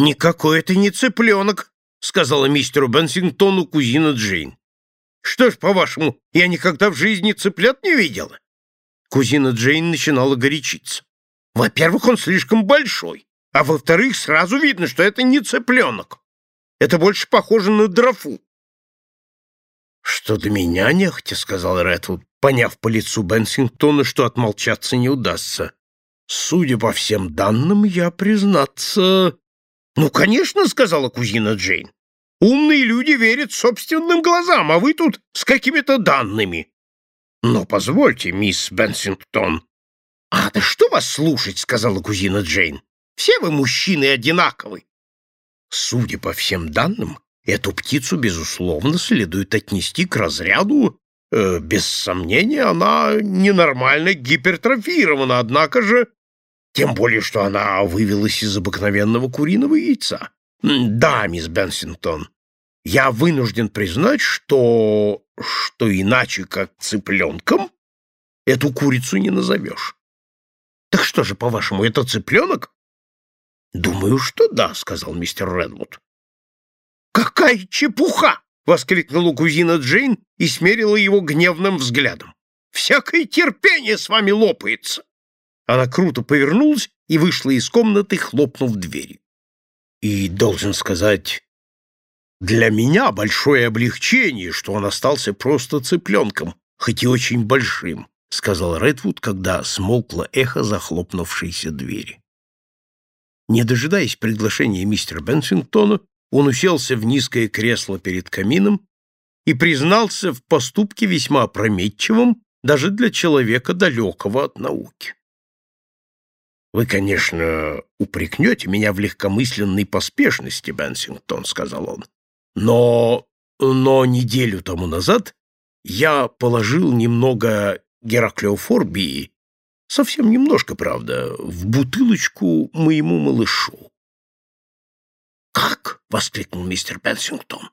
«Никакой это не цыпленок», — сказала мистеру Бенсингтону кузина Джейн. «Что ж, по-вашему, я никогда в жизни цыплят не видела?» Кузина Джейн начинала горячиться. «Во-первых, он слишком большой, а во-вторых, сразу видно, что это не цыпленок. Это больше похоже на дрофу». «Что до меня нехотя», — сказал Редвуд, поняв по лицу Бенсингтона, что отмолчаться не удастся. «Судя по всем данным, я, признаться...» «Ну, конечно», — сказала кузина Джейн. «Умные люди верят собственным глазам, а вы тут с какими-то данными». «Но позвольте, мисс Бенсингтон». «А, да что вас слушать», — сказала кузина Джейн. «Все вы мужчины одинаковы». Судя по всем данным, эту птицу, безусловно, следует отнести к разряду... Э, без сомнения, она ненормально гипертрофирована, однако же тем более, что она вывелась из обыкновенного куриного яйца. Да, мисс Бенсингтон, я вынужден признать, что... что иначе, как цыпленком, эту курицу не назовешь. Так что же, по-вашему, это цыпленок? Думаю, что да, сказал мистер Редвуд. Какая чепуха! воскликнула кузина Джейн и смерила его гневным взглядом. Всякое терпение с вами лопается. Она круто повернулась и вышла из комнаты, хлопнув дверью. И, должен сказать, для меня большое облегчение, что он остался просто цыпленком, хоть и очень большим, — сказал Редвуд, когда смолкло эхо захлопнувшейся двери. Не дожидаясь приглашения мистера Бенсингтона, он уселся в низкое кресло перед камином и признался в поступке весьма опрометчивом даже для человека далекого от науки. «Вы, конечно, упрекнете меня в легкомысленной поспешности, Бенсингтон», — сказал он. «Но... но неделю тому назад я положил немного гераклеофорбии, совсем немножко, правда, в бутылочку моему малышу». «Как?» — воскликнул мистер Бенсингтон.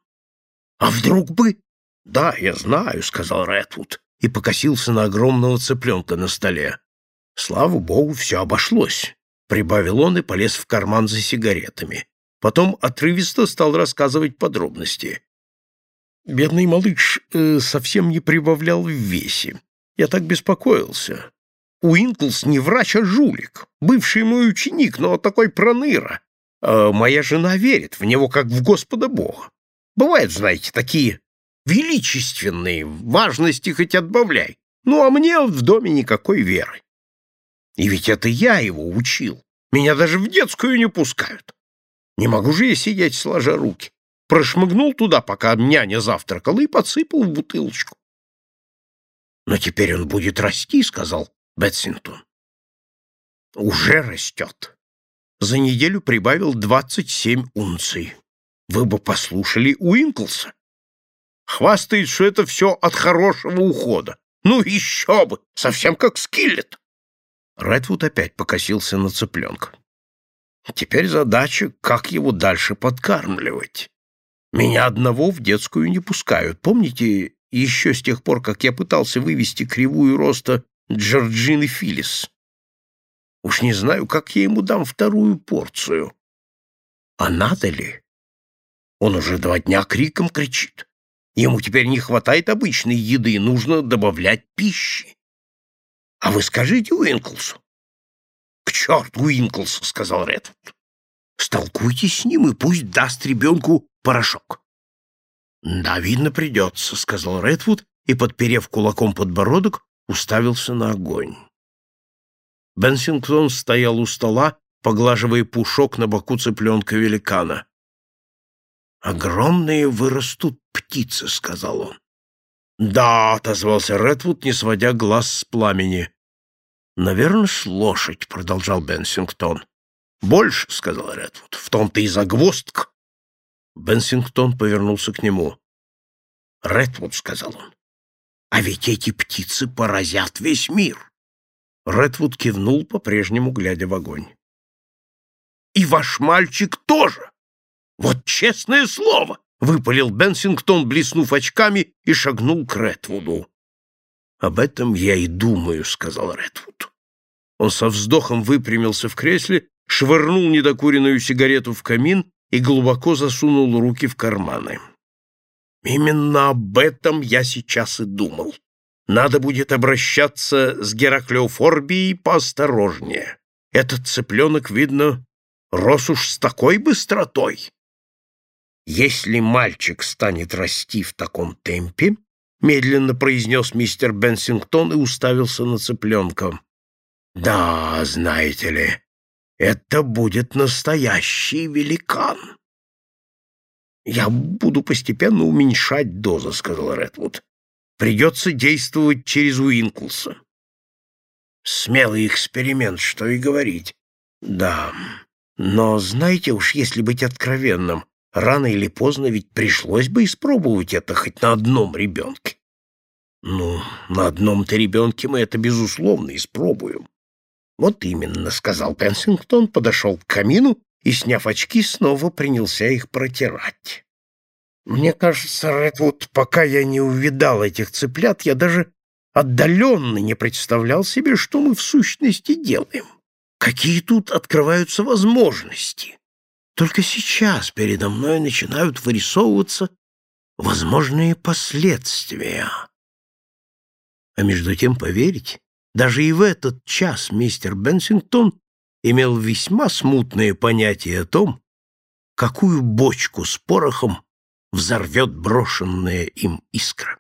«А вдруг бы...» «Да, я знаю», — сказал Редвуд и покосился на огромного цыпленка на столе. Слава богу, все обошлось, — прибавил он и полез в карман за сигаретами. Потом отрывисто стал рассказывать подробности. Бедный малыш э, совсем не прибавлял в весе. Я так беспокоился. Уинклс не врач, а жулик. Бывший мой ученик, но такой проныра. А моя жена верит в него, как в Господа Бога. Бывают, знаете, такие величественные, важности хоть отбавляй. Ну, а мне в доме никакой веры. И ведь это я его учил. Меня даже в детскую не пускают. Не могу же я сидеть сложа руки. Прошмыгнул туда, пока няня завтракала, и подсыпал в бутылочку. «Но теперь он будет расти», — сказал Бетсингтон. «Уже растет. За неделю прибавил двадцать семь унций. Вы бы послушали Уинклса. Хвастает, что это все от хорошего ухода. Ну еще бы, совсем как Скиллет. Редвуд опять покосился на цыпленка. Теперь задача, как его дальше подкармливать. Меня одного в детскую не пускают. Помните, еще с тех пор, как я пытался вывести кривую роста Джорджины Филлис? Уж не знаю, как я ему дам вторую порцию. А надо ли? Он уже два дня криком кричит. Ему теперь не хватает обычной еды, нужно добавлять пищи. А вы скажите Уинклсу. — К черту Уинклсу, — сказал Редвуд. — Столкуйтесь с ним и пусть даст ребенку порошок. — Да, видно, придется, — сказал Редвуд и, подперев кулаком подбородок, уставился на огонь. Бенсингтон стоял у стола, поглаживая пушок на боку цыпленка великана. «Огромные вырастут птицы», — сказал он. «Да», — отозвался Редвуд, не сводя глаз с пламени. «Наверное, с лошадь», — продолжал Бенсингтон. «Больше», — сказал Редвуд, — «в том-то и загвоздка». Бенсингтон повернулся к нему. «Редвуд», — сказал он, — «а ведь эти птицы поразят весь мир». Редвуд кивнул, по-прежнему глядя в огонь. «И ваш мальчик тоже! Вот честное слово!» — выпалил Бенсингтон, блеснув очками, и шагнул к Редвуду. «Об этом я и думаю», — сказал Редвуд. Он со вздохом выпрямился в кресле швырнул недокуренную сигарету в камин и глубоко засунул руки в карманы. Именно об этом я сейчас и думал. Надо будет обращаться с Гераклеофорбией поосторожнее. Этот цыпленок, видно, рос уж с такой быстротой. Если мальчик станет расти в таком темпе, медленно произнес мистер Бенсингтон и уставился на цыпленка. Да, знаете ли, это будет настоящий великан. «Я буду постепенно уменьшать дозу», — сказал Редвуд. «Придется действовать через Уинклса». «Смелый эксперимент, что и говорить». «Да, но знаете уж, если быть откровенным, рано или поздно ведь пришлось бы испробовать это хоть на одном ребенке». «Ну, на одном-то ребенке мы это, безусловно, испробуем». «Вот именно», — сказал Пенсингтон, подошел к камину и, сняв очки, снова принялся их протирать. Мне кажется, Редвуд, пока я не увидал этих цыплят, я даже отдаленно не представлял себе, что мы в сущности делаем. Какие тут открываются возможности. Только сейчас передо мной начинают вырисовываться возможные последствия. А между тем, поверить, даже и в этот час мистер Бенсингтон имел весьма смутное понятие о том, какую бочку с порохом взорвет брошенная им искра.